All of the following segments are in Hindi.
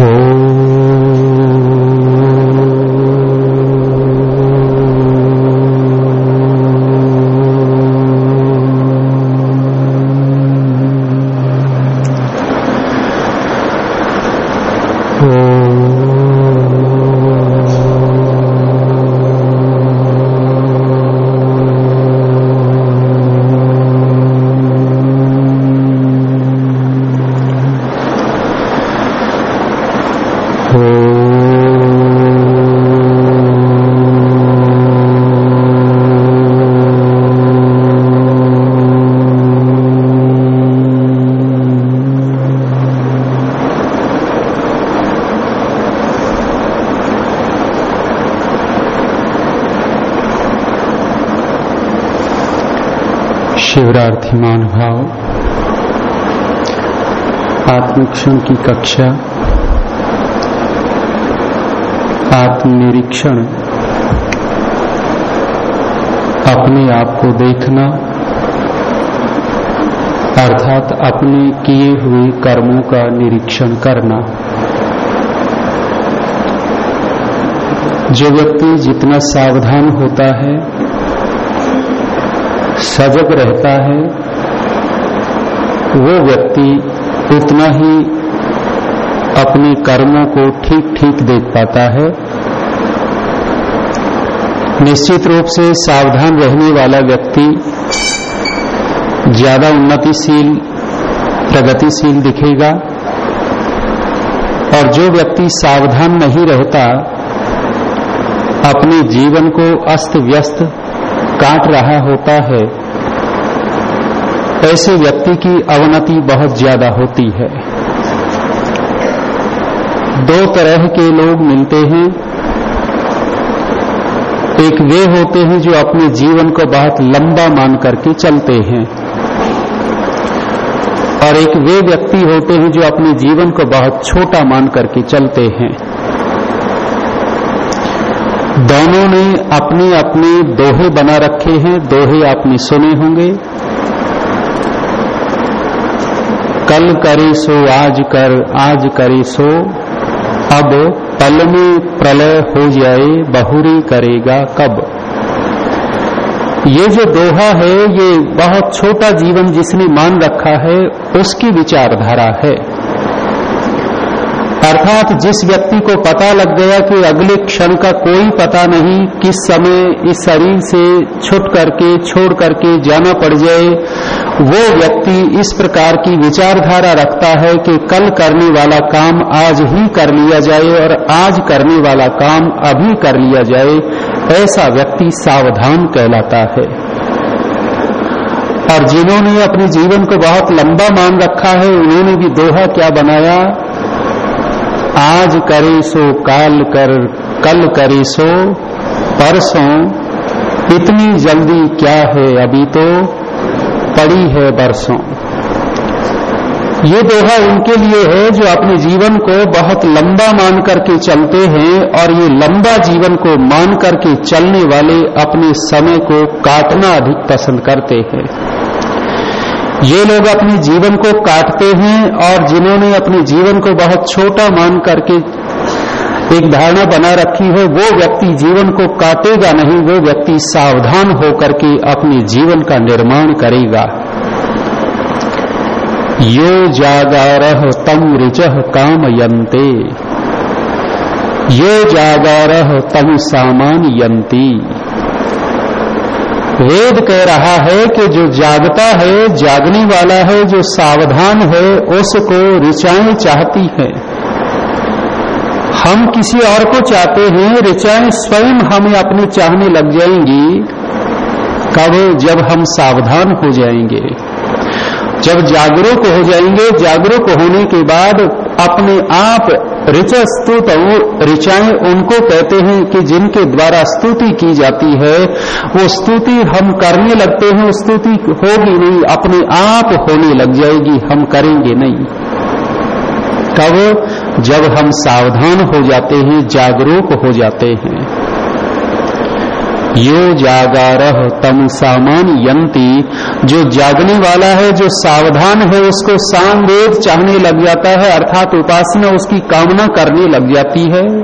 cold. आत्मक्षण की कक्षा। आत्मनिरीक्षण। अपने आप को देखना। अर्थात अपने किए हुए कर्मों का निरीक्षण करना। जो व्यक्ति जितना सावधान होता है, सजग रहता है, वो व्यक्ति उतना ही अपने कर्मों को ठीक ठीक देख पाता है। निश्चित रूप से सावधान रहने वाला व्यक्ति ज़्यादा उन्नतिशील, प्रगतिशील दिखेगा और जो व्यक्ति सावधान नहीं रहता, अपने जीवन को अस्त व्यस्त काट रहा होता है। ऐसे व्यक्ति की अवनति बहुत ज़्यादा होती है। दो तरह के लोग मिलते हैं। एक वे होते हैं जो अपने जीवन को बहुत लंबा मान करके चलते हैं। और एक वे व्यक्ति होते हैं जो अपने जीवन को बहुत छोटा मान करके चलते हैं। दोनों ने अपने अपने दोहे बना रखे हैं, दोहे आपने सुने होंगे। कल करे सो, आज कर, आज करे सो। अब पल में प्रलय हो जाए, बहुरी करेगा कब? ये जो दोहा है, ये बहुत छोटा जीवन जिसने मान रखा है, उसकी विचारधारा है। अर्थात जिस व्यक्ति को पता लग गया कि अगले क्षण का कोई पता नहीं किस समय इस शरीर से छुट करके, छोड़ करके जाना पड़ जाए वो व्यक्ति इस प्रकार की विचारधारा रखता है कि कल करने वाला काम आज ही कर लिया जाए और आज करने वाला काम अभी कर लिया जाए, ऐसा व्यक्ति सावधान कहलाता है। और जिन्होंने अपने जीवन को बहुत लंबा मान रखा है, उन्होंने भी दोहा क्या बनाया? आज करे सो, काल कर, कल करे सो, परसों, इतनी जल्दी क्या है अभी तो? पड़ी है बरसों। ये दोहा उनके लिए है जो अपने जीवन को बहुत लंबा मान करके चलते हैं और ये लंबा जीवन को मान करके चलने वाले अपने समय को काटना अधिक पसंद करते हैं। ये लोग अपने जीवन को काटते हैं और जिन्होंने अपने जीवन को बहुत छोटा मान करके एक धारणा बना रखी है, वो व्यक्ति जीवन को काटेगा नहीं, वो व्यक्ति सावधान होकर के अपने जीवन का निर्माण करेगा। यो जागारह तम ऋच काम यंते यो जागारह तम सामान यंती वेद कह रहा है कि जो जागता है, जागने वाला है, जो सावधान है, उसको ऋचाएँ चाहती है। हम किसी और को चाहते हैं ऋचाएँ स्वयं हमें अपने चाहने लग जाएँगी। कब? जब हम सावधान हो जाएँगे। जब जागरूक हो जाएँगे, जागरूक होने के बाद अपने आप ऋच स्तुत ऋचाएँ उनको कहते हैं कि जिनके द्वारा स्तुति की जाती है, वो स्तुति हम करने लगते हैं, स्तुति होगी नहीं, अपने आप होने लग जाएगी, हम करेंगे नहीं। कब जब हम सावधान हो जाते हैं, जागरूक हो जाते हैं। यो जागार तम सामान यंती जो जागने वाला है, जो सावधान है, उसको सामवेद चाहने लग जाता है, अर्थात उपासना उसकी कामना करने लग जाती है।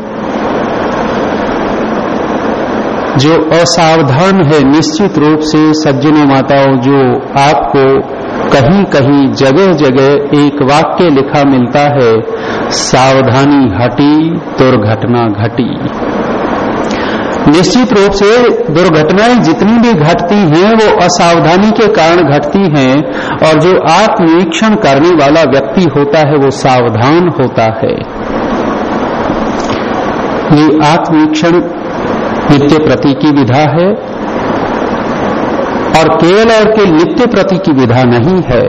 जो असावधान है, निश्चित रूप से सज्जनों माताओं, जो आपको कहीं कहीं जगह जगह एक वाक्य लिखा मिलता है, सावधानी हटी, दुर्घटना घटी। निश्चित रूप से दुर्घटनाएँ जितनी भी घटती हैं, वो असावधानी के कारण घटती हैं, और जो आत्मनिरीक्षण करने वाला व्यक्ति होता है, वो सावधान होता है। ये आत्मनिरीक्षण नित्य प्रति की विधा है। और केवल और के नित्य प्रति की विधा नहीं है।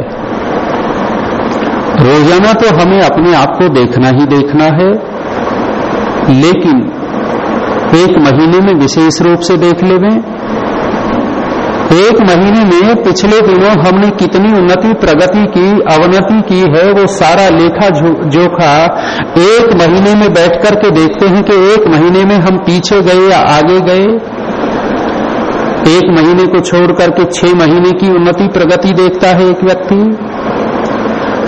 रोज़ाना तो हमें अपने आप को देखना ही देखना है, लेकिन एक महीने में विशेष रूप से देख लेवे। एक महीने में पिछले दिनों हमने कितनी उन्नति प्रगति की, अवनति की है, वो सारा लेखा जोखा एक महीने में बैठ करके देखते हैं कि एक महीने में हम पीछे गए या आगे गए। एक महीने को छोड़ करके छह महीने की उन्नति प्रगति देखता है एक व्यक्ति।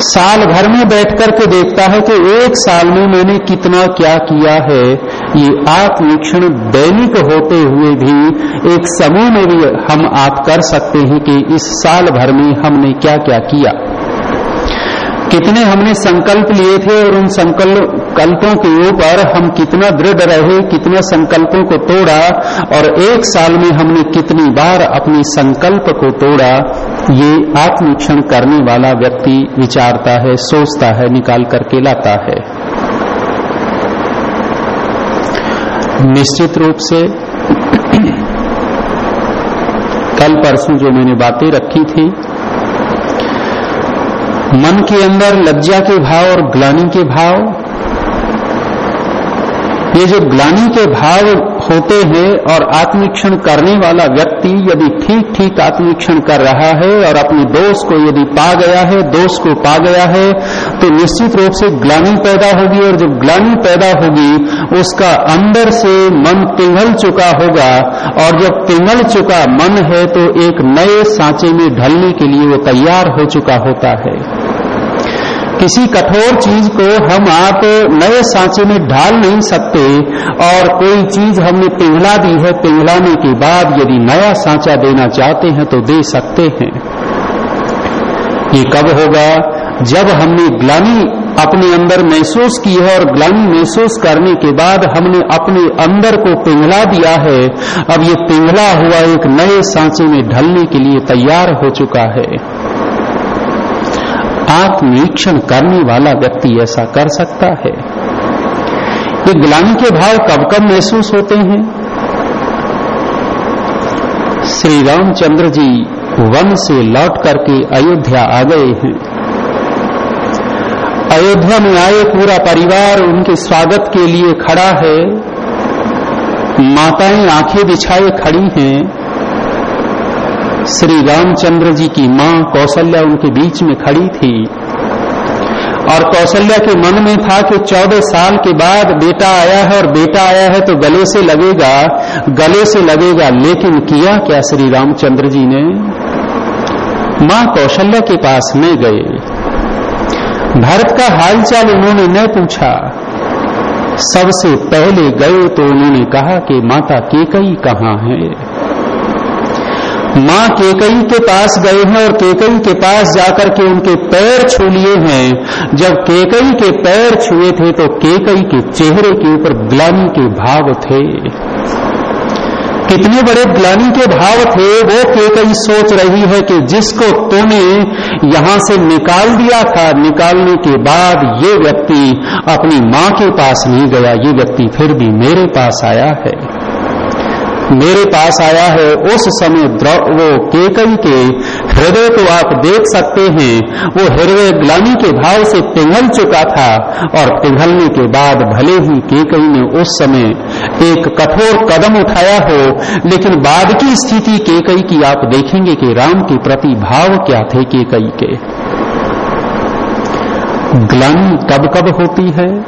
साल भर में बैठ करके देखता है कि एक साल में मैंने कितना क्या किया है। ये आत्मनिरीक्षण दैनिक होते हुए भी एक समूह में भी हम आप कर सकते हैं कि इस साल भर में हमने क्या क्या किया। कितने हमने संकल्प लिए थे और उन संकल्पों के ऊपर हम कितना दृढ़ रहे, कितने संकल्पों को तोड़ा, और एक साल में हमने कितनी बार अपने संकल्प को तोड़ा, ये आत्मक्षण करने वाला व्यक्ति विचारता है, सोचता है, निकाल करके लाता है। निश्चित रूप से कल परसों जो मैंने बातें रखी थी, मन के अंदर लज्जा के भाव और ग्लानी के भाव ये जो ग्लानी के भाव होते हैं और आत्मीक्षण करने वाला व्यक्ति यदि ठीक ठीक आत्मीक्षण कर रहा है और अपने दोष को यदि पा गया है, दोष को पा गया है तो निश्चित रूप से ग्लानी पैदा होगी और जब ग्लानी पैदा होगी, उसका अंदर से मन पिघल चुका होगा और जब पिघल चुका मन है तो एक नए सांचे में ढलने के लिए वो तैयार हो चुका होता है। किसी कठोर चीज़ को हम आप नए सांचे में ढाल नहीं सकते, और कोई चीज़ हमने पिघला दी है पिघलाने के बाद यदि नया सांचा देना चाहते हैं तो दे सकते हैं। ये कब होगा? जब हमने ग्लानी अपने अंदर महसूस की है, और ग्लानी महसूस करने के बाद हमने अपने अंदर को पिघला दिया है, अब ये पिघला हुआ एक नए सांचे में ढलने के लिए तैयार हो चुका है। आत्मनिरीक्षण करने वाला व्यक्ति ऐसा कर सकता है। ये ग्लानी के भाव कब कब महसूस होते हैं? श्री रामचंद्र जी वन से लौट करके अयोध्या आ गए हैं। अयोध्या में आए पूरा परिवार उनके स्वागत के लिए खड़ा है। माताएँ आँखें बिछाए खड़ी हैं। श्री रामचंद्र जी की माँ कौशल्या उनके बीच में खड़ी थी। और कौशल्या के मन में था कि चौदह साल के बाद बेटा आया है और बेटा आया है तो गले से लगेगा, गले से लगेगा, लेकिन किया क्या श्री रामचंद्र जी ने? माँ कौशल्या के पास नहीं गए। भारत का हालचाल उन्होंने न पूछा। सबसे पहले गए तो उन्होंने कहा कि माता केकई कहाँ है? माँ केकई के पास गए हैं और केकई के पास जाकर के उनके पैर छू लिए हैं। जब केकई के पैर छुए थे तो केकई के चेहरे के ऊपर ग्लानी के भाव थे। कितने बड़े ग्लानी के भाव थे, वो केकई सोच रही है कि जिसको तूने यहाँ से निकाल दिया था, निकालने के बाद ये व्यक्ति अपनी माँ के पास नहीं गया, ये व्यक्ति फिर भी मेरे पास आया है। मेरे पास आया है, उस समय वो केकई के हृदय को आप देख सकते हैं। वो हृदय ग्लानी के भाव से पिघल चुका था और पिघलने के बाद भले ही केकई ने उस समय एक कठोर कदम उठाया हो, लेकिन बाद की स्थिति केकई की आप देखेंगे कि राम के प्रति भाव क्या थे केकई के। ग्लानी कब कब होती है?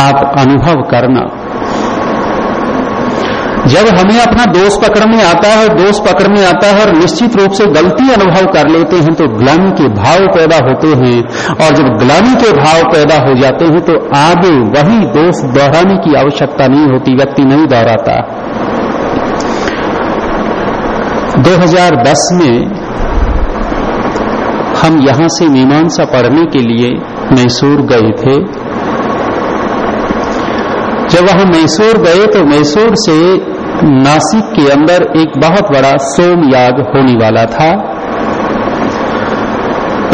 आप अनुभव करना। जब हमें अपना दोष पकड़ में आता है दोष पकड़ में आता है और निश्चित रूप से गलती अनुभव कर लेते हैं तो ग्लानी के भाव पैदा होते हैं। और जब ग्लानी के भाव पैदा हो जाते हैं तो आगे वही दोष दोहराने की आवश्यकता नहीं होती, व्यक्ति नहीं दोहराता। 2010 में हम यहाँ से मीमांसा पढ़ने के लिए मैसूर गए थे। जब वहाँ मैसूर गए तो मैसूर से नासिक के अंदर एक बहुत बड़ा सोम याग होने वाला था।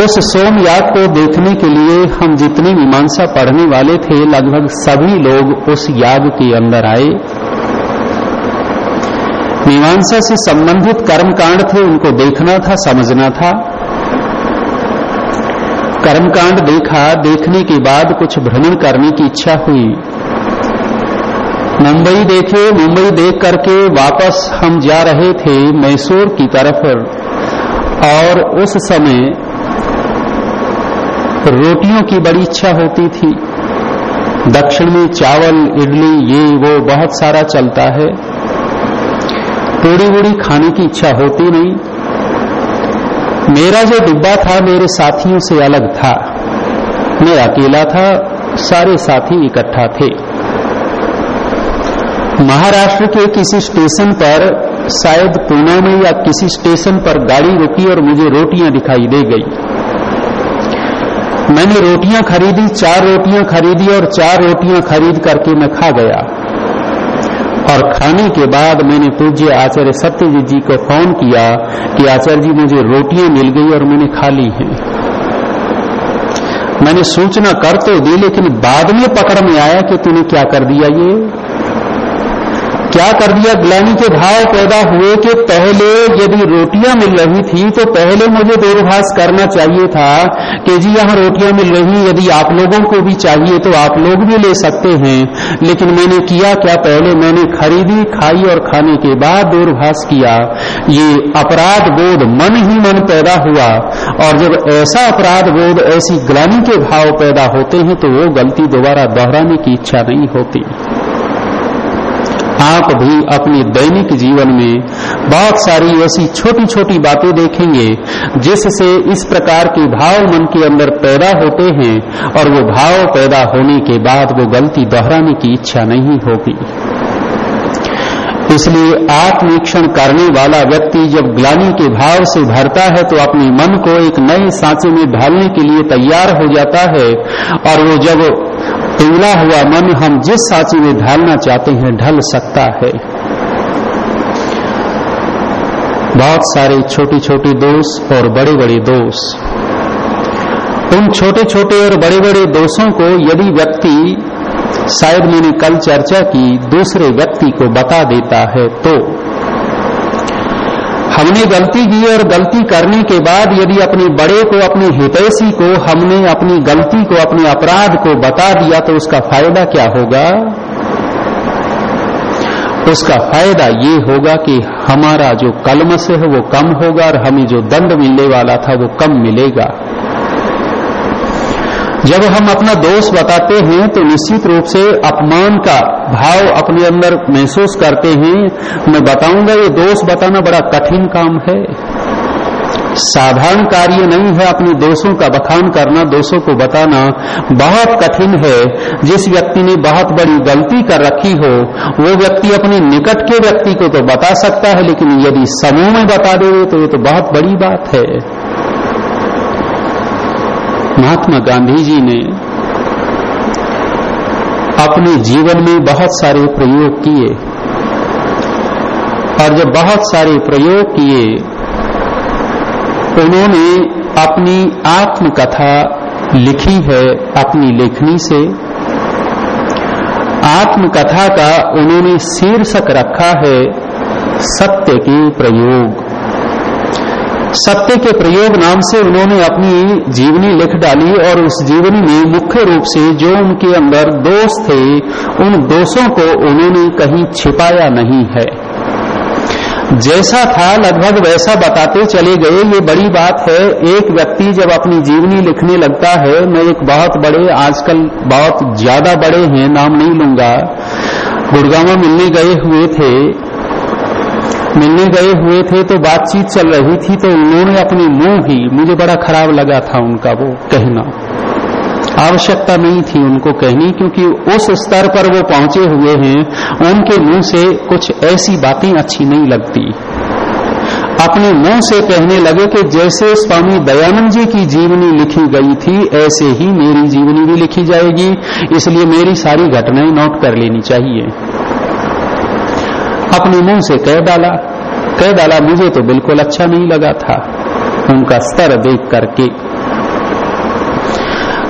उस सोम याग को देखने के लिए हम जितने मीमांसा पढ़ने वाले थे, लगभग सभी लोग उस याग के अंदर आए। मीमांसा से संबंधित कर्मकांड थे, उनको देखना था, समझना था। कर्मकांड देखा, देखने के बाद कुछ भ्रमण करने की इच्छा हुई। मुंबई देखे, मुंबई देख करके वापस हम जा रहे थे मैसूर की तरफ़। और उस समय रोटियों की बड़ी इच्छा होती थी। दक्षिण में चावल, इडली, ये, वो, बहुत सारा चलता है। पूड़ी वूड़ी खाने की इच्छा होती नहीं। मेरा जो डिब्बा था, मेरे साथियों से अलग था। मैं अकेला था, सारे साथी इकट्ठा थे। महाराष्ट्र के किसी स्टेशन पर, शायद पूना में या किसी स्टेशन पर गाड़ी रुकी और मुझे रोटियाँ दिखाई दे गई। मैंने रोटियाँ खरीदी, चार रोटियाँ खरीदी और चार रोटियाँ खरीद करके मैं खा गया। और खाने के बाद मैंने पूज्य आचार्य सत्यजीत जी को फ़ोन किया कि आचार्य जी, मुझे रोटियाँ मिल गई और मैंने खा ली हैं। मैंने सूचना कर तो दी, लेकिन बाद में पकड़ में आया कि तूने क्या कर दिया ये? क्या कर दिया? ग्लानी के भाव पैदा हुए कि पहले यदि रोटियाँ मिल रही थी तो पहले मुझे दूरभाष करना चाहिए था कि जी यहाँ रोटियाँ मिल रही यदि आप लोगों को भी चाहिए तो आप लोग भी ले सकते हैं। लेकिन मैंने किया क्या? पहले मैंने खरीदी, खाई और खाने के बाद दूरभाष किया। ये अपराध बोध मन ही मन पैदा हुआ। और जब ऐसा अपराध बोध, ऐसी ग्लानी के भाव पैदा होते हैं तो वो गलती दोबारा दोहराने की इच्छा नहीं होती। आप भी अपने दैनिक जीवन में बहुत सारी ऐसी छोटी छोटी बातें देखेंगे, जिससे इस प्रकार के भाव मन के अंदर पैदा होते हैं और वो भाव पैदा होने के बाद वो गलती दोहराने की इच्छा नहीं होगी इसलिए आत्मीक्षण करने वाला व्यक्ति जब ग्लानी के भाव से भरता है तो अपने मन को एक नए सांचे में ढालने के लिए तैयार हो जाता है, और वो जब पिघला हुआ मन हम जिस सांची में ढालना चाहते हैं, ढल सकता है। बहुत सारे छोटे छोटे दोष और बड़े बड़े दोष उन छोटे छोटे और बड़े बड़े दोषों को यदि व्यक्ति, शायद मैंने कल चर्चा की, दूसरे व्यक्ति को बता देता है तो हमने गलती की और गलती करने के बाद यदि अपने बड़े को, अपने हितैषी को, हमने अपनी गलती को, अपने अपराध को बता दिया तो उसका फ़ायदा क्या होगा? उसका फ़ायदा ये होगा कि हमारा जो कलमस है, वो कम होगा और हमें जो दंड मिलने वाला था, वो कम मिलेगा। जब हम अपना दोष बताते हैं तो निश्चित रूप से अपमान का भाव अपने अंदर महसूस करते हैं। मैं बताऊँगा, ये दोष बताना बड़ा कठिन काम है। साधारण कार्य नहीं है अपने दोषों का बखान करना, दोषों को बताना बहुत कठिन है। जिस व्यक्ति ने बहुत बड़ी गलती कर रखी हो, वो व्यक्ति अपने निकट के व्यक्ति को तो बता सकता है, लेकिन यदि समूह में बता दे तो ये तो बहुत बड़ी बात है। महात्मा गांधी जी ने अपने जीवन में बहुत सारे प्रयोग किए। और जब बहुत सारे प्रयोग किए, उन्होंने अपनी आत्मकथा लिखी है अपनी लेखनी से। आत्मकथा का उन्होंने शीर्षक रखा है सत्य के प्रयोग। सत्य के प्रयोग नाम से उन्होंने अपनी जीवनी लिख डाली और उस जीवनी में मुख्य रूप से जो उनके अंदर दोष थे, उन दोषों को उन्होंने कहीं छिपाया नहीं है। जैसा था, लगभग वैसा बताते चले गए, ये बड़ी बात है। एक व्यक्ति जब अपनी जीवनी लिखने लगता है, मैं एक बहुत बड़े, आजकल बहुत ज़्यादा बड़े हैं, नाम नहीं लूँगा, गुड़गावा मिलने गए हुए थे मिलने गए हुए थे तो बातचीत चल रही थी तो उन्होंने अपने मुँह ही मुझे बड़ा खराब लगा था उनका वो कहना। आवश्यकता नहीं थी उनको कहनी, क्योंकि उस स्तर पर वो पहुँचे हुए हैं, उनके मुँह से कुछ ऐसी बातें अच्छी नहीं लगती। अपने मुँह से कहने लगे कि जैसे स्वामी दयानंद जी की जीवनी लिखी गई थी, ऐसे ही मेरी जीवनी भी लिखी जाएगी, इसलिए मेरी सारी घटनाएँ नोट कर लेनी चाहिए। अपने मुँह से कह डाला। कह डाला, मुझे तो बिल्कुल अच्छा नहीं लगा था। उनका स्तर देख करके।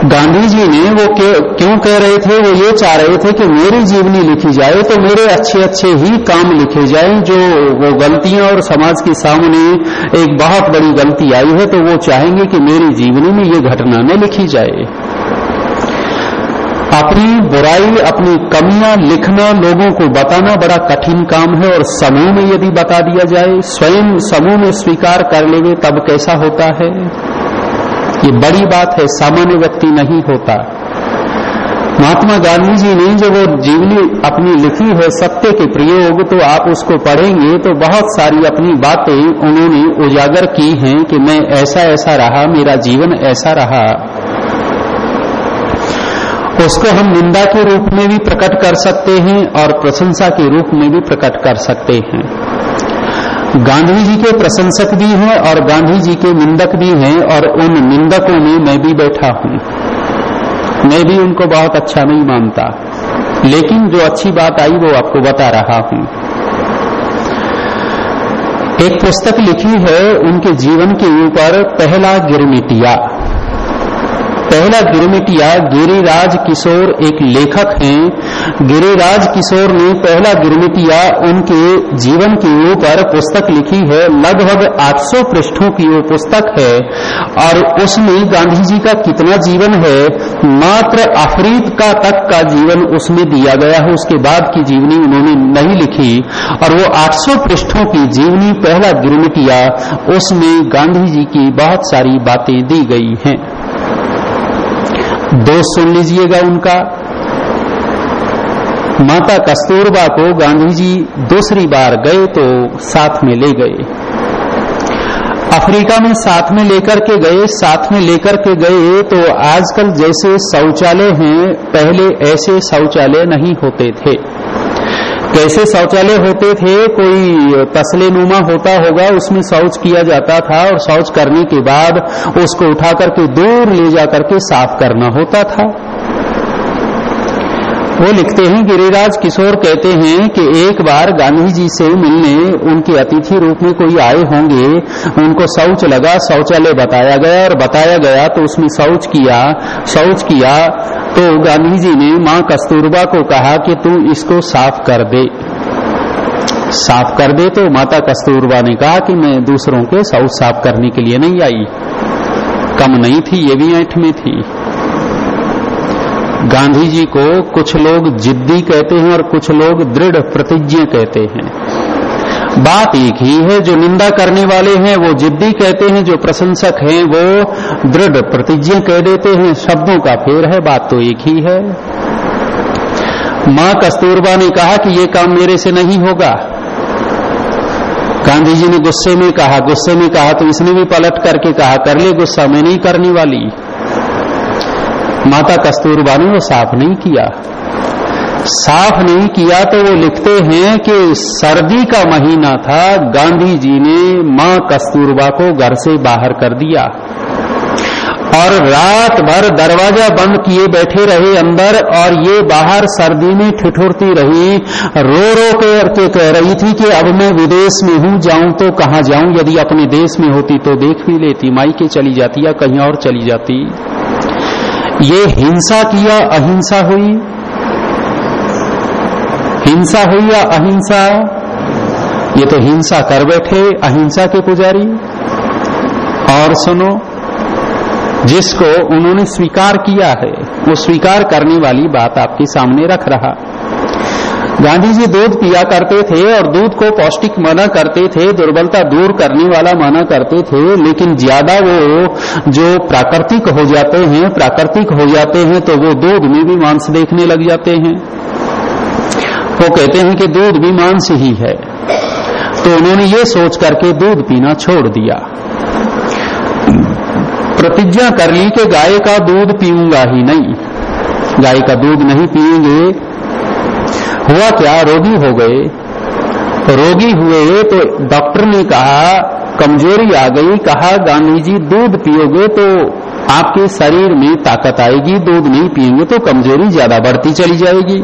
गांधी जी ने वो क्यों कह रहे थे? वो ये चाह रहे थे कि मेरी जीवनी लिखी जाए तो मेरे अच्छे अच्छे ही काम लिखे जाएँ, जो वो गलतियाँ और समाज के सामने एक बहुत बड़ी गलती आई है तो वो चाहेंगे कि मेरी जीवनी में ये घटना न लिखी जाए। अपनी बुराई अपनी कमियाँ लिखना लोगों को बताना बड़ा कठिन काम है और समूह में यदि बता दिया जाए, स्वयं समूह में स्वीकार कर लेवे तब कैसा होता है? ये बड़ी बात है, सामान्य व्यक्ति नहीं होता। महात्मा गांधी जी ने जो वो जीवनी अपनी लिखी है, सत्य के प्रयोग तो आप उसको पढ़ेंगे तो बहुत सारी अपनी बातें उन्होंने उजागर की हैं कि मैं ऐसा ऐसा रहा, मेरा जीवन ऐसा रहा। उसको हम निंदा के रूप में भी प्रकट कर सकते हैं और प्रशंसा के रूप में भी प्रकट कर सकते हैं। गांधी जी के प्रशंसक भी हैं और गांधी जी के निंदक भी हैं और उन निंदकों में मैं भी बैठा हूँ। मैं भी उनको बहुत अच्छा नहीं मानता, लेकिन जो अच्छी बात आई वो आपको बता रहा हूँ। एक पुस्तक लिखी है, उनके जीवन के ऊपर पहला गिरमिटिया। पहला गिरमिटिया गिरिराज किशोर एक लेखक हैं। गिरिराज किशोर ने पहला गिरमिटिया उनके जीवन के ऊपर पुस्तक लिखी है। लगभग 800 पृष्ठों की वो पुस्तक है। और उसमें गांधी जी का कितना जीवन है? मात्र अफरीद का तक का जीवन उसमें दिया गया है। उसके बाद की जीवनी उन्होंने नहीं लिखी। और वो 800 पृष्ठों की जीवनी, पहला गिरमिटिया उसमें गांधी जी की बहुत सारी बातें दी गई हैं। दोष सुन लीजिएगा उनका। माता कस्तूरबा को गांधी जी दूसरी बार गए तो साथ में ले गए। अफ्रीका में साथ में लेकर के गए, साथ में लेकर के गए तो आजकल जैसे शौचालय हैं, पहले ऐसे शौचालय नहीं होते थे। कैसे शौचालय होते थे, कोई तसले नुमा होता होगा, उसमें शौच किया जाता था और शौच करने के बाद उसको उठा करके दूर ले जाकर के साफ़ करना होता था। वो लिखते हैं, गिरिराज किशोर कहते हैं कि एक बार गांधी जी से मिलने उनके अतिथि रूप में कोई आए होंगे, उनको शौच लगा, शौचालय बताया गया और बताया गया तो उसमें शौच किया शौच किया तो गांधी जी ने माँ कस्तूरबा को कहा कि तू इसको साफ़ कर दे। साफ़ कर दे तो माता कस्तूरबा ने कहा कि मैं दूसरों के शौच साफ़ करने के लिए नहीं आई। कम नहीं थी, ये भी ऐठ में थी। गांधी जी को कुछ लोग जिद्दी कहते हैं और कुछ लोग दृढ़ प्रतिज्ञ कहते हैं। बात एक ही है, जो निंदा करने वाले हैं, वो जिद्दी कहते हैं, जो प्रशंसक हैं, वो दृढ़ प्रतिज्ञ कह देते हैं। शब्दों का फेर है, बात तो एक ही है। माँ कस्तूरबा ने कहा कि ये काम मेरे से नहीं होगा। गांधी जी ने गुस्से में कहा, गुस्से में कहा तो इसने भी पलट करके कहा, कर ले, गुस्सा मैं नहीं करने वाली। माता कस्तूरबा ने वो साफ़ नहीं किया। साफ़ नहीं किया तो वो लिखते हैं कि सर्दी का महीना था, गांधी जी ने माँ कस्तूरबा को घर से बाहर कर दिया। और रात भर दरवाज़ा बंद किए बैठे रहे अंदर और ये बाहर सर्दी में ठिठुरती रही। रो रो करके कह रही थी कि अब मैं विदेश में हूँ, जाऊँ तो कहाँ जाऊँ? यदि अपने देश में होती तो देख भी लेती। माई के चली जाती या कहीं और चली जाती। ये हिंसा किया अहिंसा हुई? हिंसा हुई या अहिंसा? ये तो हिंसा कर बैठे, अहिंसा के पुजारी। और सुनो, जिसको उन्होंने स्वीकार किया है, वो स्वीकार करने वाली बात आपके सामने रख रहा। गांधी जी दूध पिया करते थे और दूध को पौष्टिक माना करते थे, दुर्बलता दूर करने वाला माना करते थे, लेकिन ज़्यादा वो जो प्राकृतिक हो जाते हैं, प्राकृतिक हो जाते हैं तो वो दूध में भी मांस देखने लग जाते हैं। वो कहते हैं कि दूध भी मांस ही है। तो उन्होंने ये सोच करके दूध पीना छोड़ दिया। प्रतिज्ञा कर ली कि गाय का दूध पीऊँगा ही नहीं। गाय का दूध नहीं पिएँगे हुआ क्या? रोगी हो गए। रोगी हुए तो डॉक्टर ने कहा, कमज़ोरी आ गई, कहा, गांधी जी, दूध पियोगे तो आपके शरीर में ताकत आएगी, दूध नहीं पिएँगे तो कमज़ोरी ज़्यादा बढ़ती चली जाएगी।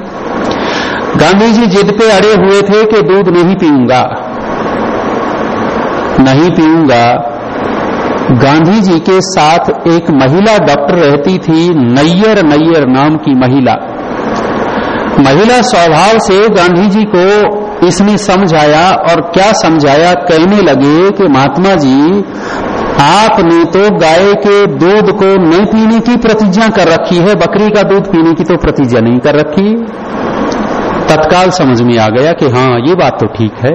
गांधी जी जिद पे अड़े हुए थे कि दूध नहीं पीऊँगा। नहीं पीऊँगा। गांधी जी के साथ एक महिला डॉक्टर रहती थी, नैयर नैयर नाम की महिला। महिला स्वभाव से गांधी जी को इसने समझाया और क्या समझाया? कहने लगे कि महात्मा जी, आपने तो गाय के दूध को नहीं पीने की प्रतिज्ञा कर रखी है, बकरी का दूध पीने की तो प्रतिज्ञा नहीं कर रखी। तत्काल समझ में आ गया कि हाँ ये बात तो ठीक है।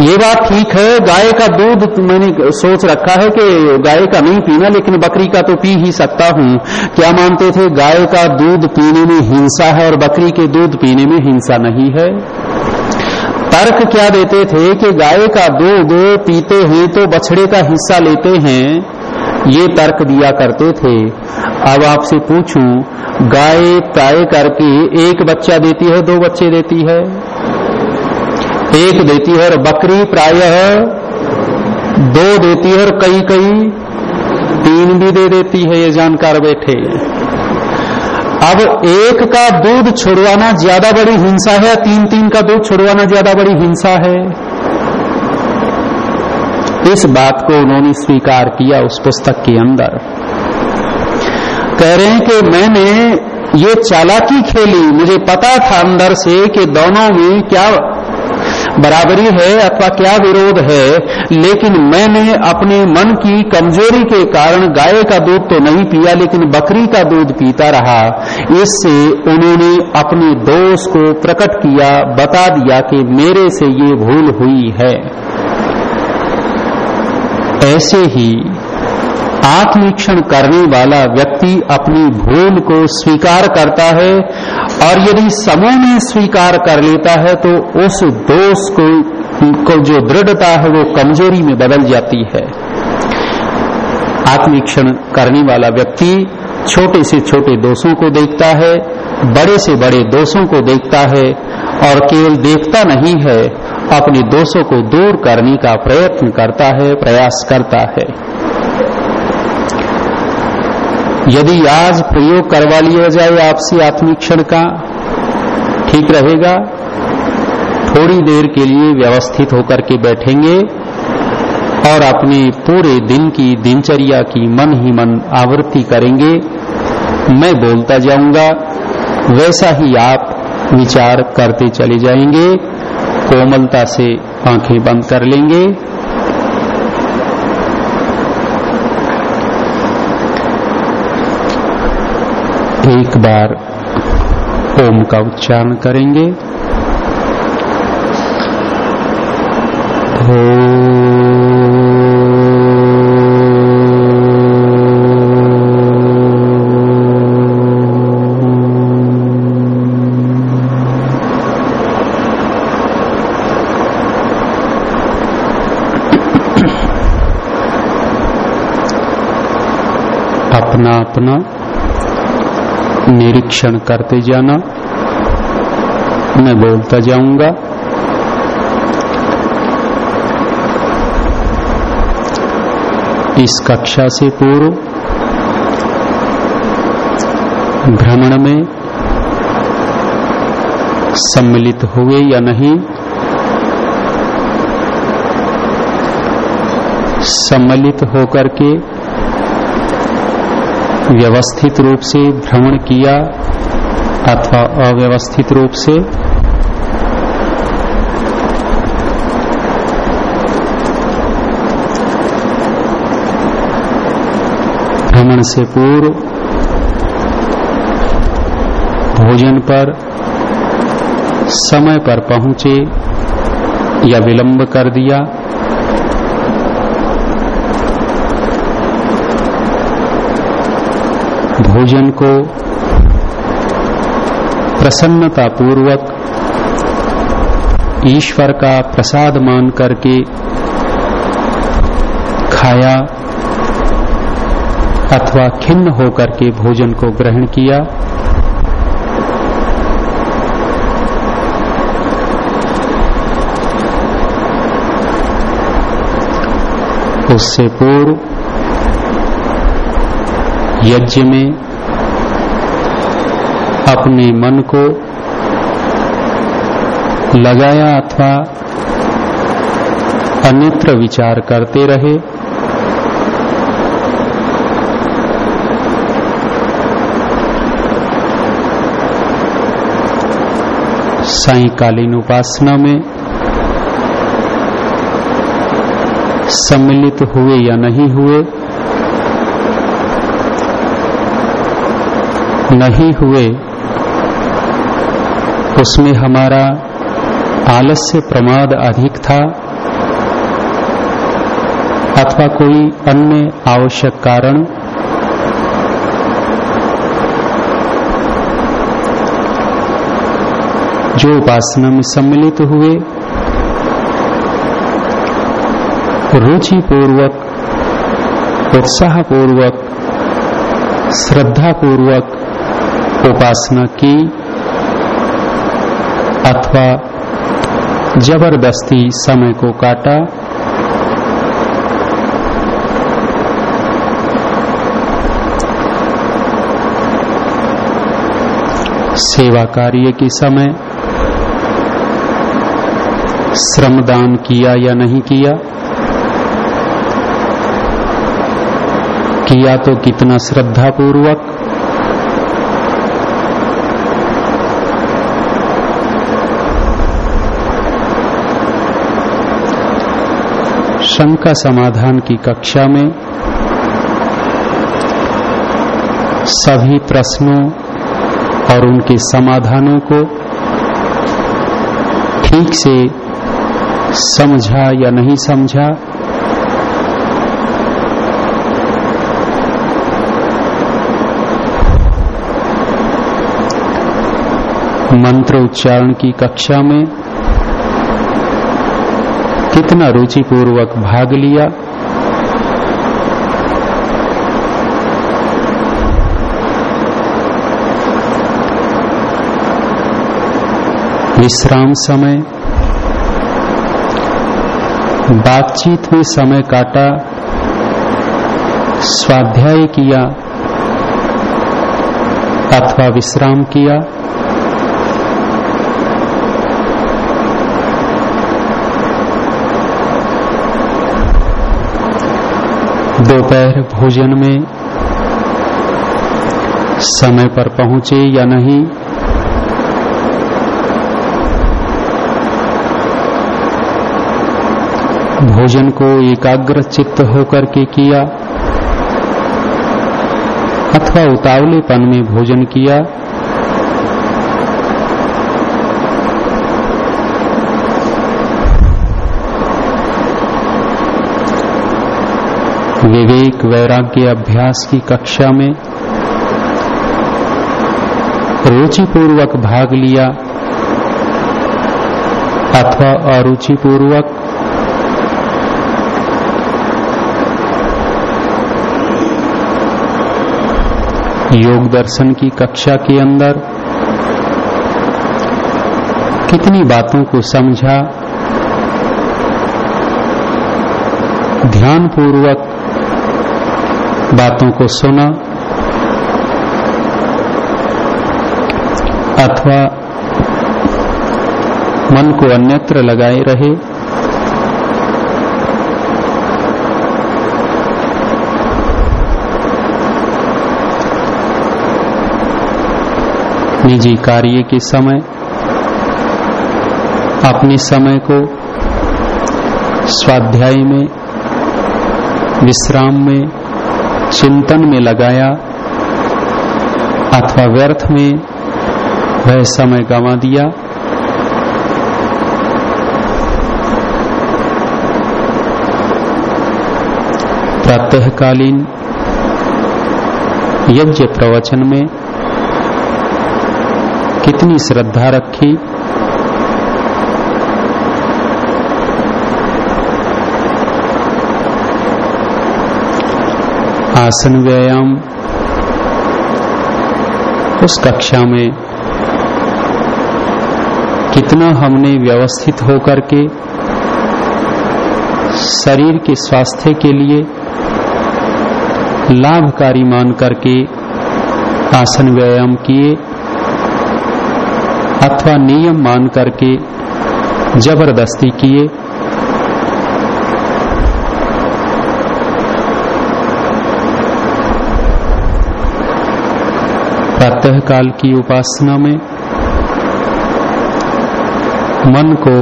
ये बात ठीक है, गाय का दूध मैंने सोच रखा है कि गाय का नहीं पीना, लेकिन बकरी का तो पी ही सकता हूँ। क्या मानते थे, गाय का दूध पीने में हिंसा है और बकरी के दूध पीने में हिंसा नहीं है? तर्क क्या देते थे कि गाय का दूध पीते हैं तो बछड़े का हिस्सा लेते हैं? ये तर्क दिया करते थे। अब आपसे पूछूँ, गाय प्राय करके एक बच्चा देती है, दो बच्चे देती है? एक देती है और बकरी प्रायः दो देती है और कई कई तीन भी दे देती है, ये जानकार बैठे अब एक का दूध छुड़वाना ज़्यादा बड़ी हिंसा है, तीन तीन का दूध छुड़वाना ज़्यादा बड़ी हिंसा है। इस बात को उन्होंने स्वीकार किया उस पुस्तक के अंदर। कह रहे हैं कि मैंने ये चालाकी खेली, मुझे पता था अंदर से कि दोनों में क्या बराबरी है अथवा क्या विरोध है, लेकिन मैंने अपने मन की कमज़ोरी के कारण गाय का दूध तो नहीं पिया, लेकिन बकरी का दूध पीता रहा। इससे उन्होंने अपने दोष को प्रकट किया, बता दिया कि मेरे से ये भूल हुई है। ऐसे ही आत्मीक्षण करने वाला व्यक्ति अपनी भूल को स्वीकार करता है और यदि समूह में स्वीकार कर लेता है तो उस दोष को, को जो दृढ़ता है वो कमज़ोरी में बदल जाती है। आत्मीक्षण करने वाला व्यक्ति छोटे से छोटे दोषों को देखता है बड़े से बड़े दोषों को देखता है और केवल देखता नहीं है अपने दोषों को दूर करने का प्रयत्न करता है प्रयास करता है। यदि आज प्रयोग करवा लिया जाए आपसे आत्मीक्षण का, ठीक रहेगा। थोड़ी देर के लिए व्यवस्थित होकर के बैठेंगे और अपने पूरे दिन की दिनचर्या की मन ही मन आवृत्ति करेंगे। मैं बोलता जाऊँगा, वैसा ही आप विचार करते चले जाएँगे, कोमलता से आँखें बंद कर लेंगे। एक बार ओम का उच्चारण करेंगे। अपना अपना निरीक्षण करते जाना। मैं बोलता जाऊँगा। इस कक्षा से पूर्व भ्रमण में सम्मिलित हुए या नहीं, सम्मिलित होकर के व्यवस्थित रूप से भ्रमण किया अथवा अव्यवस्थित रूप से। भ्रमण से पूर्व भोजन पर, समय पर पहुँचे या विलंब कर दिया। भोजन को प्रसन्नता पूर्वक ईश्वर का प्रसाद मान करके खाया अथवा खिन्न होकर के भोजन को ग्रहण किया। उससे पूर्व यज्ञ में अपने मन को लगाया अथवा अन्यत्र विचार करते रहे, सायकालीन उपासना में सम्मिलित हुए या नहीं हुए नहीं हुए, उसमें हमारा आलस्य प्रमाद अधिक था अथवा कोई अन्य आवश्यक कारण? जो उपासना में सम्मिलित हुए रुचि पूर्वक उत्साह पूर्वक श्रद्धा पूर्वक उपासना की अथवा ज़बरदस्ती समय को काटा, सेवा कार्य के समय, श्रमदान किया या नहीं किया किया तो कितना श्रद्धा पूर्वक शंका समाधान की कक्षा में सभी प्रश्नों और उनके समाधानों को ठीक से समझा या नहीं समझा, मंत्र उच्चारण की कक्षा में कितना रुचिपूर्वक भाग लिया। विश्राम समय। बातचीत में समय काटा। स्वाध्याय किया। अथवा विश्राम किया। दोपहर भोजन में समय पर पहुँचे या नहीं? भोजन को एकाग्र चित्त होकर के किया, अथवा उतावलेपन में भोजन किया विवेक वैराग्य अभ्यास की कक्षा में रुचिपूर्वक भाग लिया अथवा अरुचिपूर्वक योग दर्शन की कक्षा के अंदर कितनी बातों को समझा ध्यान पूर्वक बातों को सुना अथवा मन को अन्यत्र लगाए रहे। निजी कार्य के समय, अपने समय को स्वाध्याय में, विश्राम में चिंतन में लगाया अथवा व्यर्थ में वह समय गंवा दिया। प्रातःकालीन यज्ञ प्रवचन में कितनी श्रद्धा रखी आसन व्यायाम उस कक्षा में कितना हमने व्यवस्थित होकर के शरीर के स्वास्थ्य के लिए लाभकारी मान करके आसन व्यायाम किए अथवा नियम मान करके ज़बरदस्ती किए प्रातः काल की उपासना में मन को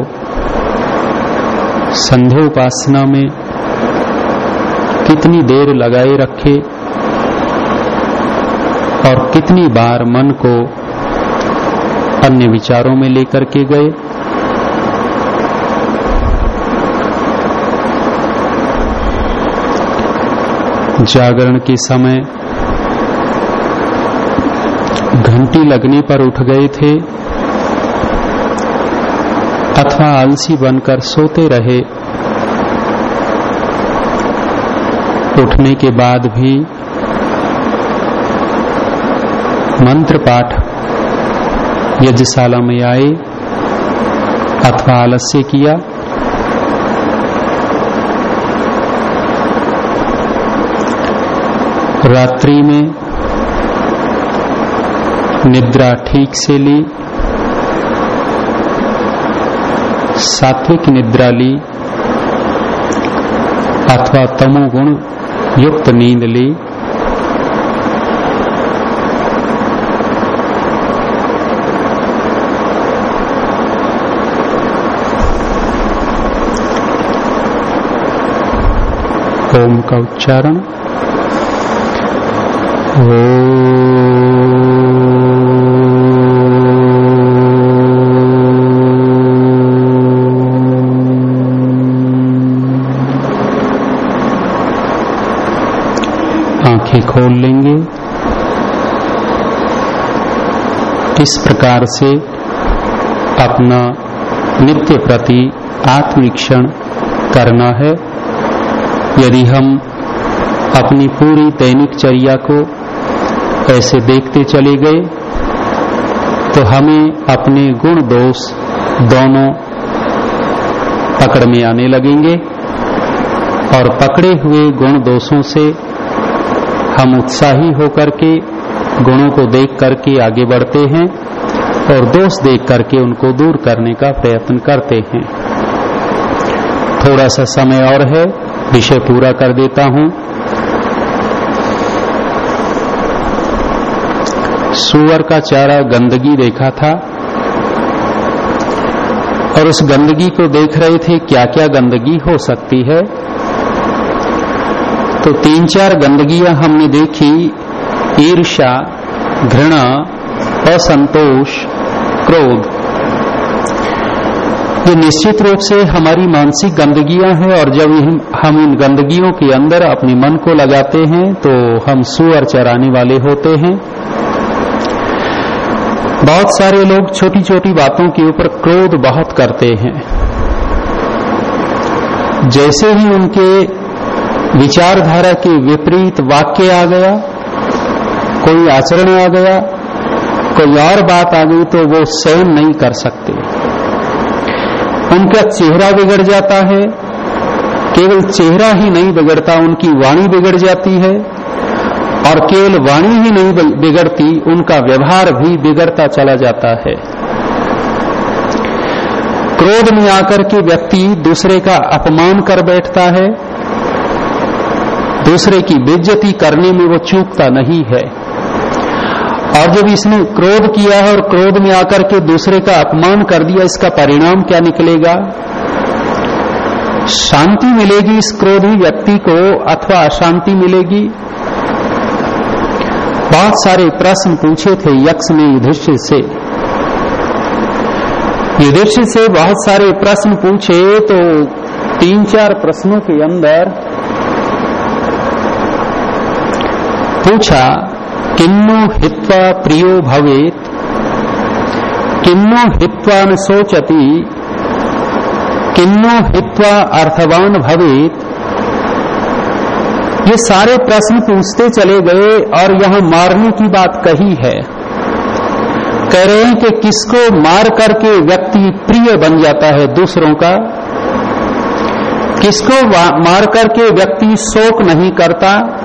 संध्या उपासना में कितनी देर लगाए रखे और कितनी बार मन को अन्य विचारों में लेकर के गए। जागरण के समय घंटी लगने पर उठ गए थे। अथवा आलसी बनकर सोते रहे। उठने के बाद भी मंत्र पाठ यज्ञशाला में आए, अथवा आलस्य किया। रात्रि में निद्रा ठीक से ली, सात्विक निद्रा ली, अथवा तमोगुण युक्त नींद ली। ओम का उच्चारण खोल लेंगे। इस प्रकार से अपना नित्य प्रति आत्मवीक्षण करना है? यदि हम अपनी पूरी दैनिक चर्या को ऐसे देखते चले गए तो हमें अपने गुण दोष दोनों पकड़ में आने लगेंगे और पकड़े हुए गुण दोषों से हम उत्साही होकर के गुणों को देख करके आगे बढ़ते हैं और दोष देख करके उनको दूर करने का प्रयत्न करते हैं। थोड़ा सा समय और है, विषय पूरा कर देता हूँ। सुअर का चारा गंदगी देखा था और उस गंदगी को देख रहे थे क्या क्या गंदगी हो सकती है? तो तीन चार गंदगियाँ हमने देखी ईर्षा घृणा, असंतोष, क्रोध। ये निश्चित रूप से हमारी मानसिक गंदगियाँ हैं और जब हम इन गंदगियों के अंदर अपने मन को लगाते हैं तो हम सुअर चराने वाले होते हैं। बहुत सारे लोग छोटी छोटी बातों के ऊपर क्रोध बहुत करते हैं। जैसे ही उनके विचारधारा के विपरीत वाक्य आ गया, कोई आचरण आ गया, कोई और बात आ गई तो वो सहन नहीं कर सकते। उनका चेहरा बिगड़ जाता है, केवल चेहरा ही नहीं बिगड़ता, उनकी वाणी बिगड़ जाती है, और केवल वाणी ही नहीं बिगड़ती, उनका व्यवहार भी बिगड़ता चला जाता है। क्रोध में आकर के व्यक्ति दूसरे का अपमान कर बैठता है दूसरे की बेज्जती करने में वो चूकता नहीं है। और जब इसने क्रोध किया है और क्रोध में आकर के दूसरे का अपमान कर दिया, इसका परिणाम क्या निकलेगा? शांति मिलेगी इस क्रोधी व्यक्ति को, अथवा अशांति मिलेगी? बहुत सारे प्रश्न पूछे थे यक्ष ने युधिष्ठिर से। युधिष्ठिर से बहुत सारे प्रश्न पूछे तो तीन चार प्रश्नों के अंदर पूछा, किन्नो हित्वा प्रियो भवेत? किन्नो हित्वा न सोचती किन्नो हित्वा अर्थवान भवेत? ये सारे प्रश्न पूछते चले गए और यहाँ मारने की बात कही है। कह रहे हैं कि किसको मार करके व्यक्ति प्रिय बन जाता है दूसरों का? किसको मार करके व्यक्ति शोक नहीं करता?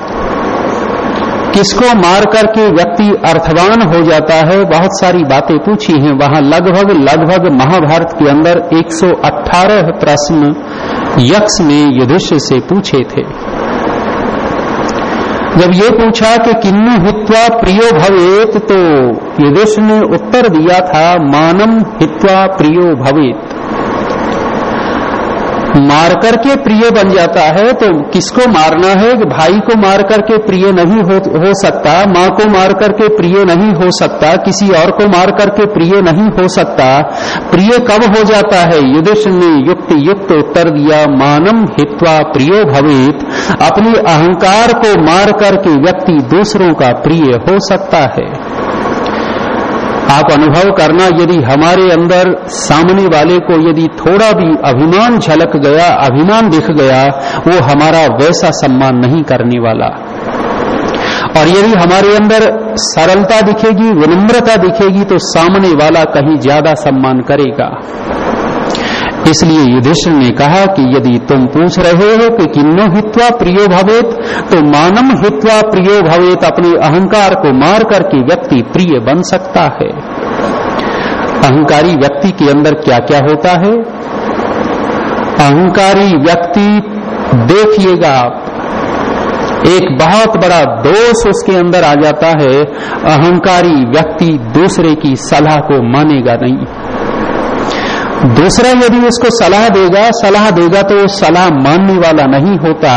किसको मार करके व्यक्ति अर्थवान हो जाता है? बहुत सारी बातें पूछी हैं। वहाँ लगभग लगभग महाभारत के अंदर 118 प्रश्न यक्ष ने युधिष्ठ से पूछे थे। जब ये पूछा कि किन्नु हित्वा प्रियो भवेत तो युधिष्ठ ने उत्तर दिया था, मानम हित्वा प्रियो भवेत। मार करके प्रिय बन जाता है तो किसको मारना है? कि भाई को मार करके प्रिय नहीं हो, हो सकता माँ को मार करके प्रिय नहीं हो सकता किसी और को मार करके प्रिय नहीं हो सकता। प्रिय कब हो जाता है? युधिष्ठ ने युक्त युक्त उत्तर दिया मानम हित्वा प्रियो भवित। अपने अहंकार को मार करके व्यक्ति दूसरों का प्रिय हो सकता है। आप अनुभव करना, यदि हमारे अंदर सामने वाले को यदि थोड़ा भी अभिमान झलक गया, अभिमान दिख गया, वो हमारा वैसा सम्मान नहीं करने वाला। और यदि हमारे अंदर सरलता दिखेगी, विनम्रता दिखेगी तो सामने वाला कहीं ज़्यादा सम्मान करेगा। इसलिए युधिष्ठिर ने कहा कि यदि तुम पूछ रहे हो कि किन्नो हित्वा प्रियो भवेत तो मानम हित्वा प्रियो भवेत अपने अहंकार को मार करके व्यक्ति प्रिय बन सकता है। अहंकारी व्यक्ति के अंदर क्या क्या होता है? अहंकारी व्यक्ति, देखिएगा, एक बहुत बड़ा दोष उसके अंदर आ जाता है। अहंकारी व्यक्ति दूसरे की सलाह को मानेगा नहीं। दूसरा यदि उसको सलाह देगा सलाह देगा तो वो सलाह मानने वाला नहीं होता।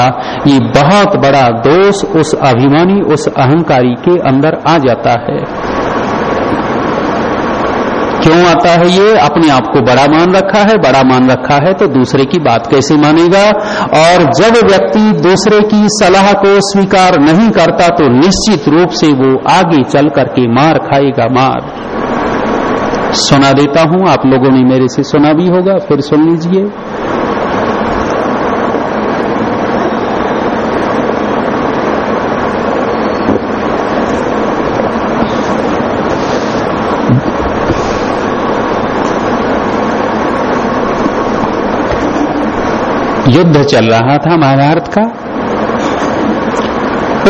ये बहुत बड़ा दोष उस अभिमानी, उस अहंकारी के अंदर आ जाता है। क्यों आता है ये? अपने आप को बड़ा मान रखा है, बड़ा मान रखा है तो दूसरे की बात कैसे मानेगा? और जब व्यक्ति दूसरे की सलाह को स्वीकार नहीं करता तो निश्चित रूप से वो आगे चल करके मार खाएगा, मार। सुना देता हूँ, आप लोगों ने मेरे से सुना भी होगा, फिर सुन लीजिए। युद्ध चल रहा था महाभारत का।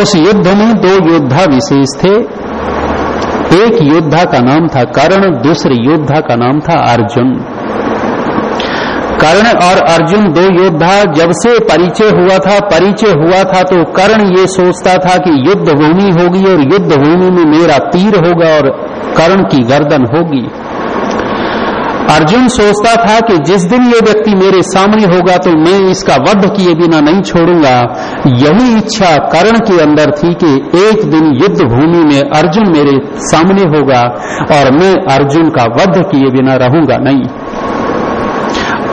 उस युद्ध में दो योद्धा विशेष थे। एक योद्धा का नाम था कर्ण, दूसरे योद्धा का नाम था अर्जुन। कर्ण और अर्जुन दो योद्धा, जब से परिचय हुआ था, परिचय हुआ था तो कर्ण ये सोचता था कि युद्ध भूमि होगी और युद्ध भूमि में मेरा तीर होगा और कर्ण की गर्दन होगी। अर्जुन सोचता था कि जिस दिन ये व्यक्ति मेरे सामने होगा तो मैं इसका वध किए बिना नहीं छोड़ूँगा। यही इच्छा कर्ण के अंदर थी कि एक दिन युद्ध भूमि में अर्जुन मेरे सामने होगा और मैं अर्जुन का वध किए बिना रहूँगा नहीं।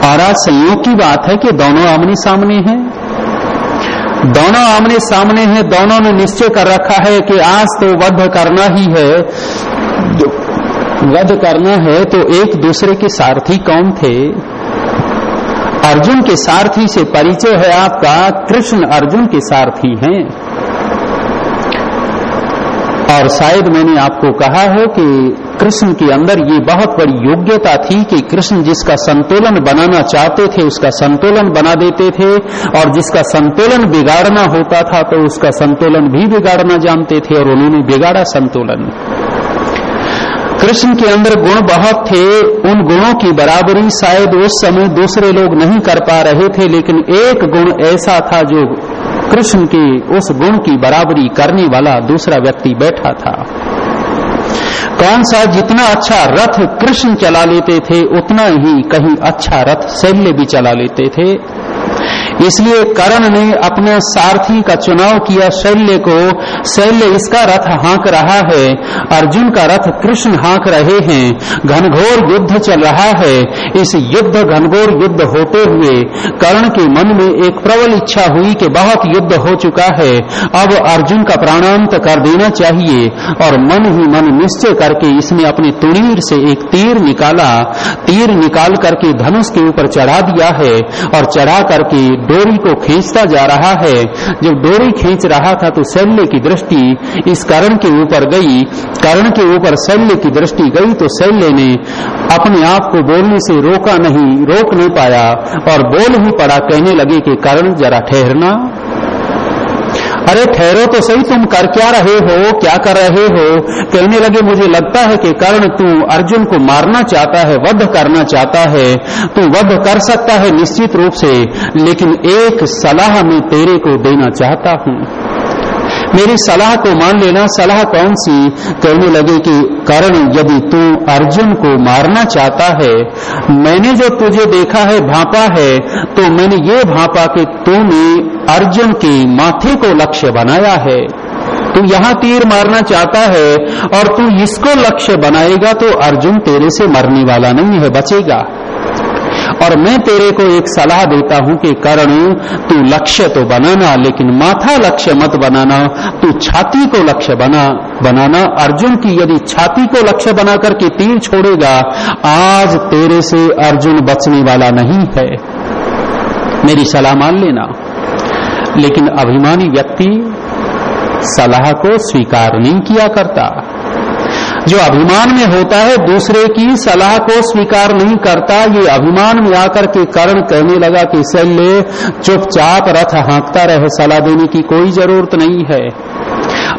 और आज संयोग की बात है कि दोनों आमने सामने हैं। दोनों आमने सामने हैं, दोनों ने निश्चय कर रखा है कि आज तो वध करना ही है। वध करना है तो एक दूसरे के सारथी कौन थे? अर्जुन के सारथी से परिचय है आपका, कृष्ण अर्जुन के सारथी हैं। और शायद मैंने आपको कहा है कि कृष्ण के अंदर ये बहुत बड़ी योग्यता थी कि कृष्ण जिसका संतुलन बनाना चाहते थे, उसका संतुलन बना देते थे, और जिसका संतुलन बिगाड़ना होता था तो उसका संतुलन भी बिगाड़ना जानते थे, और उन्होंने बिगाड़ा संतुलन। कृष्ण के अंदर गुण बहुत थे, उन गुणों की बराबरी शायद उस समय दूसरे लोग नहीं कर पा रहे थे, लेकिन एक गुण ऐसा था जो कृष्ण के उस गुण की बराबरी करने वाला दूसरा व्यक्ति बैठा था। कौन सा जितना अच्छा रथ कृष्ण चला लेते थे, उतना ही कहीं अच्छा रथ शैल्य भी चला लेते थे। इसलिए कर्ण ने अपने सारथी का चुनाव किया शैल्य को, शैल्य इसका रथ हाँक रहा है, अर्जुन का रथ कृष्ण हाँक रहे हैं, घनघोर युद्ध चल रहा है। इस युद्ध, घनघोर युद्ध होते हुए कर्ण के मन में एक प्रबल इच्छा हुई कि बहुत युद्ध हो चुका है। अब अर्जुन का प्राणांत कर देना चाहिए और मन ही मन निश्चय करके इसने अपने तुणीर से एक तीर निकाला। तीर निकाल करके धनुष के ऊपर चढ़ा दिया है और चढ़ा करके डोरी को खींचता जा रहा है। जब डोरी खींच रहा था तो शैल्य की दृष्टि इस कारण के ऊपर गई। कारण के ऊपर शैल्य की दृष्टि गई तो शैल्य ने अपने आप को बोलने से रोका नहीं, रोक नहीं पाया और बोल ही पड़ा, कहने लगे कि कारण जरा ठहरना। अरे ठहरो तो सही, तुम कर क्या रहे हो, क्या कर रहे हो? कहने लगे, मुझे लगता है कि कर्ण तू अर्जुन को मारना चाहता है, वध करना चाहता है। तू वध कर सकता है निश्चित रूप से, लेकिन एक सलाह मैं तेरे को देना चाहता हूँ। मेरी सलाह को मान लेना, सलाह कौन सी? कहने लगे कि, कर्ण यदि तू अर्जुन को मारना चाहता है, मैंने जो तुझे देखा है भापा है तो मैंने ये भापा कि तूने अर्जुन के माथे को लक्ष्य बनाया है। तू यहाँ तीर मारना चाहता है, और तू इसको लक्ष्य बनाएगा तो अर्जुन तेरे से मरने वाला नहीं है, बचेगा। और मैं तेरे को एक सलाह देता हूँ कि कर्ण, तू लक्ष्य तो बनाना, लेकिन माथा लक्ष्य मत बनाना, तू छाती को लक्ष्य बना, बनाना। अर्जुन की यदि छाती को लक्ष्य बना करके तीर छोड़ेगा, आज तेरे से अर्जुन बचने वाला नहीं है। मेरी सलाह मान लेना। लेकिन अभिमानी व्यक्ति सलाह को स्वीकार नहीं किया करता। जो अभिमान में होता है, दूसरे की सलाह को स्वीकार नहीं करता, ये अभिमान में आकर के कर्ण कहने लगा कि शल्य, चुपचाप रथ हाँकता रहे, सलाह देने की कोई ज़रूरत नहीं है।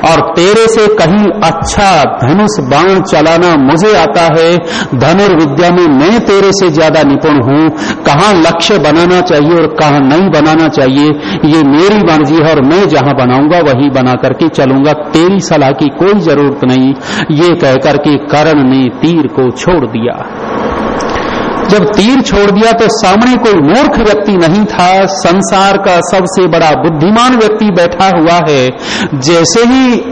और तेरे से कहीं अच्छा धनुष बाण चलाना मुझे आता है। धनुर्विद्या में मैं तेरे से ज़्यादा निपुण हूँ। कहाँ लक्ष्य बनाना चाहिए और कहाँ नहीं बनाना चाहिए, ये मेरी मर्ज़ी है और मैं जहाँ बनाऊँगा वही बना करके चलूँगा। तेरी सलाह की कोई ज़रूरत नहीं। ये कहकर के कर्ण ने तीर को छोड़ दिया। जब तीर छोड़ दिया तो सामने कोई मूर्ख व्यक्ति नहीं था। संसार का सबसे बड़ा बुद्धिमान व्यक्ति बैठा हुआ है। जैसे ही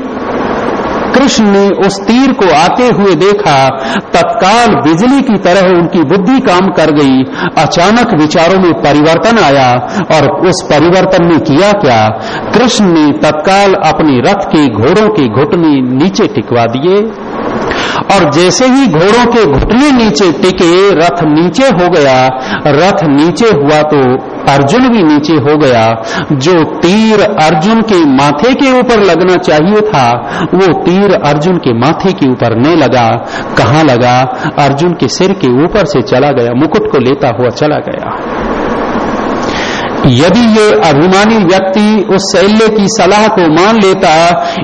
कृष्ण ने उस तीर को आते हुए देखा, तत्काल बिजली की तरह उनकी बुद्धि काम कर गई। अचानक विचारों में परिवर्तन आया और उस परिवर्तन ने किया क्या? कृष्ण ने तत्काल अपने रथ के घोड़ों के घुटने नीचे टिकवा दिए। और जैसे ही घोड़ों के घुटने नीचे टिके, रथ नीचे हो गया, रथ नीचे हुआ तो अर्जुन भी नीचे हो गया। जो तीर अर्जुन के माथे के ऊपर लगना चाहिए था, वो तीर अर्जुन के माथे के ऊपर नहीं लगा। कहाँ लगा? अर्जुन के सिर के ऊपर से चला गया, मुकुट को लेता हुआ चला गया। यदि ये अभिमानी व्यक्ति उस शैल्य की सलाह को मान लेता,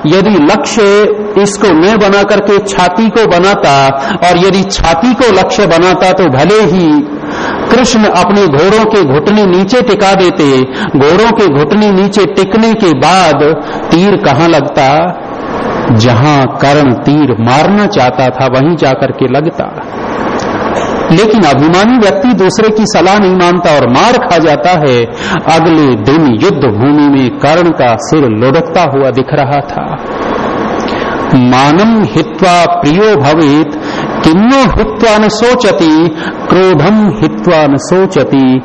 यदि लक्ष्य इसको न बना करके छाती को बनाता और यदि छाती को लक्ष्य बनाता तो भले ही कृष्ण अपने घोड़ों के घुटने नीचे टिका देते। घोड़ों के घुटने नीचे टिकने के बाद तीर कहाँ लगता? जहाँ कर्ण तीर मारना चाहता था, वहीं जाकर के लगता। लेकिन अभिमानी व्यक्ति दूसरे की सलाह नहीं मानता और मार खा जाता है। अगले दिन युद्ध भूमि में कर्ण का सिर लुढ़कता हुआ दिख रहा था। मानम हित्वा प्रियो भवित, किन्नो हित्वा न सोचती क्रोधम हित्वा न सोचती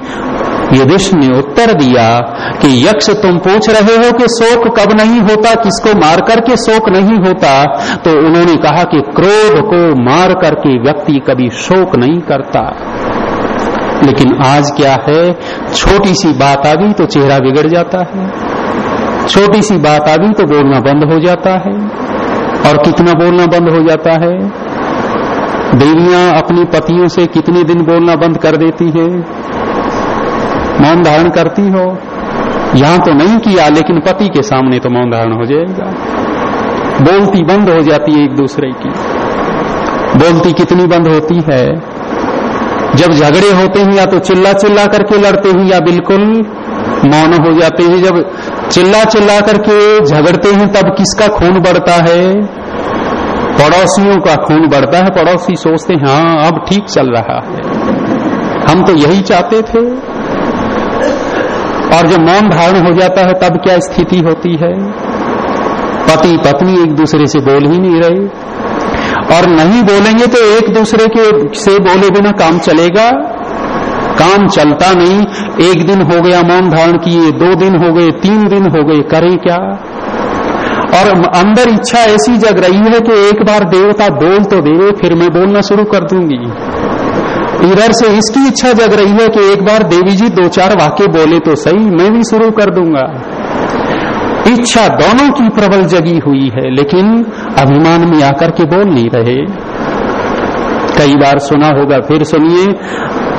युधिष्ठ ने उत्तर दिया कि यक्ष तुम पूछ रहे हो कि शोक कब नहीं होता, किसको मार करके शोक नहीं होता? तो उन्होंने कहा कि क्रोध को मार करके व्यक्ति कभी शोक नहीं करता। लेकिन आज क्या है? छोटी सी बात आ गई तो चेहरा बिगड़ जाता है। छोटी सी बात आ गई तो बोलना बंद हो जाता है। और कितना बोलना बंद हो जाता है? देवियाँ अपनी पतियों से कितने दिन बोलना बंद कर देती है? मौन धारण करती हो। यहाँ तो नहीं किया, लेकिन पति के सामने तो मौन धारण हो जाएगा। बोलती बंद हो जाती है एक दूसरे की। बोलती कितनी बंद होती है? जब झगड़े होते हैं या तो चिल्ला चिल्ला करके लड़ते हैं या बिल्कुल मौन हो जाते हैं। जब चिल्ला चिल्ला करके झगड़ते हैं, तब किसका खून बढ़ता है? पड़ोसियों का खून बढ़ता है। पड़ोसी सोचते हैं हाँ अब ठीक चल रहा है। हम तो यही चाहते थे। और जब मौन धारण हो जाता है, तब क्या स्थिति होती है? पति पत्नी एक दूसरे से बोल ही नहीं रहे। और नहीं बोलेंगे तो एक दूसरे के से बोले बिना काम चलेगा। काम चलता नहीं। एक दिन हो गया मौन धारण किए, दो दिन हो गए, तीन दिन हो गए, करें क्या? और अंदर इच्छा ऐसी जग रही है कि एक बार देवता बोल तो दे, फिर मैं बोलना शुरू कर दूँगी। इधर से इसकी इच्छा जग रही है कि एक बार देवी जी दो चार वाक्य बोले तो सही, मैं भी शुरू कर दूँगा। इच्छा दोनों की प्रबल जगी हुई है, लेकिन अभिमान में आकर के बोल नहीं रहे। कई बार सुना होगा, फिर सुनिए,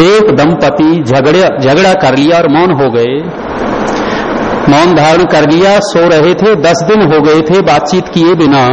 एक दंपति झगड़ा झगड़ा कर लिया और मौन हो गए। मौन धारण कर लिया, सो रहे थे, दस दिन हो गए थे बातचीत किए बिना।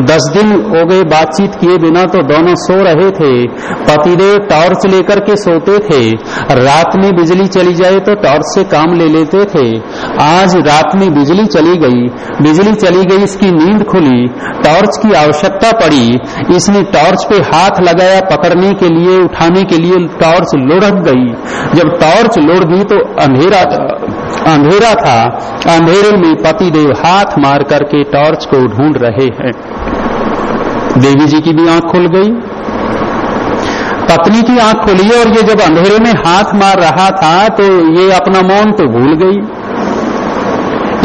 दस दिन हो गए बातचीत किए बिना तो दोनों सो रहे थे। पतिदेव टॉर्च लेकर के सोते थे। रात में बिजली चली जाए तो टॉर्च से काम ले लेते थे। आज रात में बिजली चली गई। बिजली चली गई, इसकी नींद खुली। टॉर्च की आवश्यकता पड़ी। इसने टॉर्च पे हाथ लगाया पकड़ने के लिए, उठाने के लिए टॉर्च लुढ़क गई। जब टॉर्च लुढ़ गई तो अंधेरा अंधेरा था। अंधेरे में पतिदेव हाथ मार करके टॉर्च को ढूंढ रहे हैं। देवी जी की भी आँख खुल गई। पत्नी की आँख खुली और ये जब अंधेरे में हाथ मार रहा था तो ये अपना मौन तो भूल गई।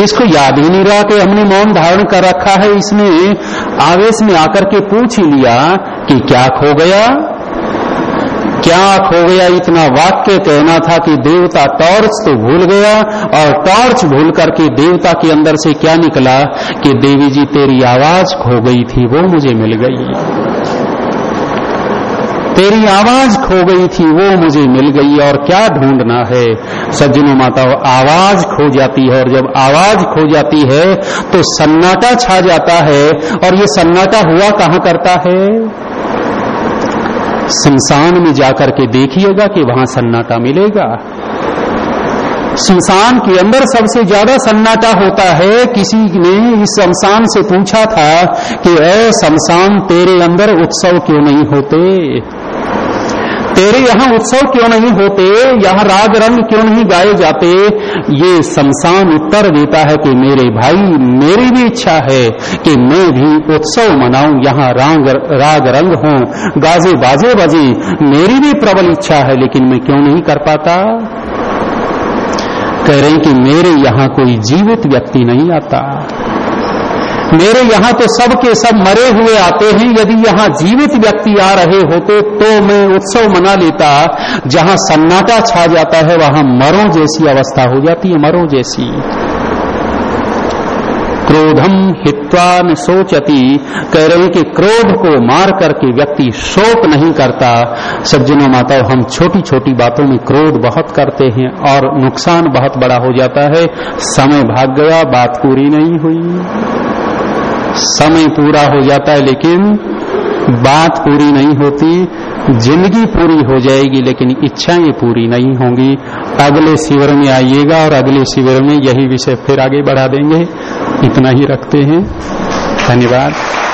इसको याद ही नहीं रहा कि हमने मौन धारण कर रखा है। इसने आवेश में आकर के पूछ ही लिया कि क्या खो गया? क्या खो गया? इतना वाक्य कहना था कि देवता टॉर्च तो भूल गया और टॉर्च भूल करके देवता के अंदर से क्या निकला कि देवी जी तेरी आवाज़ खो गई थी, वो मुझे मिल गई। तेरी आवाज़ खो गई थी, वो मुझे मिल गई और क्या ढूंढना है? सज्जनों माताओं, आवाज़ खो जाती है और जब आवाज़ खो जाती है तो सन्नाटा छा जाता है और ये सन्नाटा हुआ कहाँ करता है? शमशान में जाकर के देखिएगा कि वहाँ सन्नाटा मिलेगा। शमशान के अंदर सबसे ज़्यादा सन्नाटा होता है, किसी ने इस शमशान से पूछा था कि अ शमशान तेरे अंदर उत्सव क्यों नहीं होते? तेरे यहाँ उत्सव क्यों नहीं होते? यहाँ राग रंग क्यों नहीं गाए जाते? ये शमशान उत्तर देता है कि मेरे भाई, मेरी भी इच्छा है कि मैं भी उत्सव मनाऊं। यहाँ राग राग रंग हो। गाजे बाजे बजे। मेरी भी प्रबल इच्छा है, लेकिन मैं क्यों नहीं कर पाता? कह रहे कि मेरे यहाँ कोई जीवित व्यक्ति नहीं आता। मेरे यहाँ तो सब के सब मरे हुए आते हैं, यदि यहाँ जीवित व्यक्ति आ रहे होते तो मैं उत्सव मना लेता। जहाँ सन्नाटा छा जाता है, वहाँ मरो जैसी अवस्था हो जाती है, मरो जैसी। क्रोधम हित्वा न सोचती कह रहे कि क्रोध को मार करके व्यक्ति शोक नहीं करता। सज्जनों माताओं, हम छोटी छोटी बातों में क्रोध बहुत करते हैं और नुकसान बहुत बड़ा हो जाता है। समय भाग गया, बात पूरी नहीं हुई। समय पूरा हो जाता है, लेकिन बात पूरी नहीं होती, ज़िंदगी पूरी हो जाएगी, लेकिन इच्छाएँ पूरी नहीं होंगी। अगले शिविर में आइएगा और अगले शिविर में यही विषय फिर आगे बढ़ा देंगे। इतना ही रखते हैं। धन्यवाद।